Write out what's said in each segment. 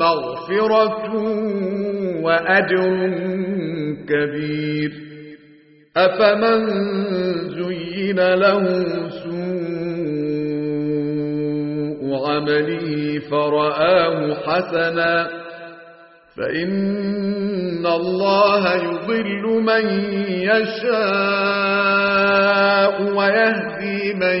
مغفرة وأجر كبير. أفمن زين له سوء عمله فرآه حسنا. فإن الله يضل من يشاء ويهدي من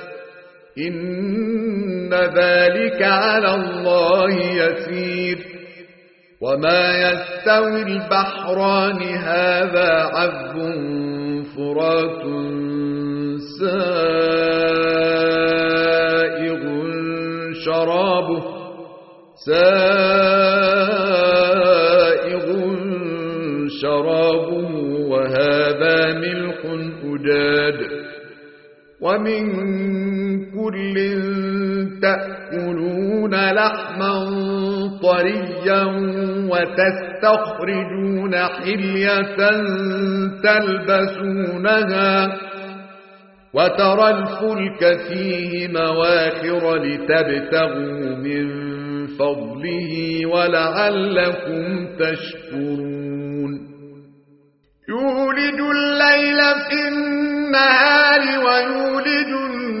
إن ذلك على الله يسير. وما يستوي البحران هذا عذب فرات سائغ شرابه سائغ شرابه وهذا ملح أجاد ومن كل تأكلون لحما طريا وتستخرجون حلية تلبسونها وترى الفلك فيه مواخر لتبتغوا من فضله ولعلكم تشكرون. يولج الليل في النهار ويولج النهار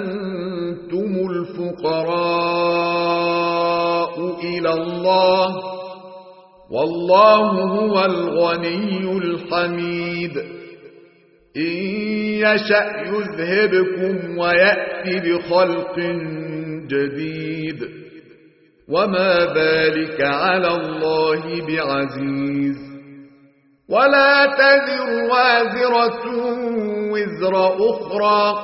الفقراء إلى الله والله هو الغني الحميد. إن يشأ يذهبكم ويأتي بخلق جديد. وما ذلك على الله بعزيز. ولا تذر وازرة وزر أخرى.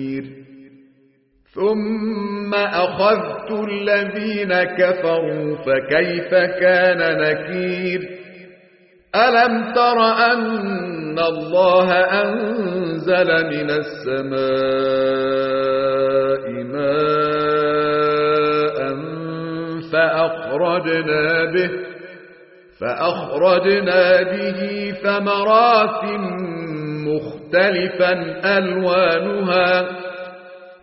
ثم أخذت الذين كفروا فكيف كان نكير ألم تر أن الله أنزل من السماء ماء فأخرجنا به فأخرجنا به ثمرات مختلفا ألوانها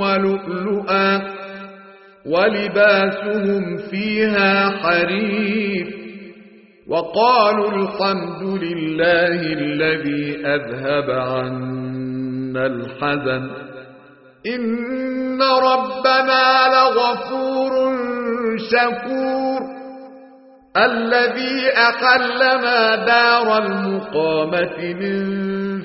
ولؤلؤا ولباسهم فيها حرير وقالوا الحمد لله الذي أذهب عنا الحزن إن ربنا لغفور شكور الذي أقلنا دار المقامة من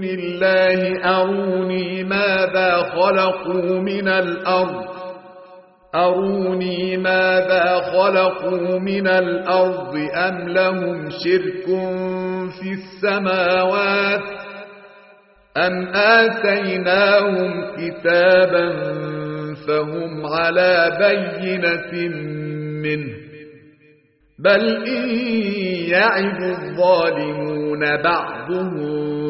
دون الله أروني ماذا خلقوا من الأرض أروني ماذا خلقوا من الأرض أم لهم شرك في السماوات أم آتيناهم كتابا فهم على بينة منه بل إن يعد الظالمون بعضهم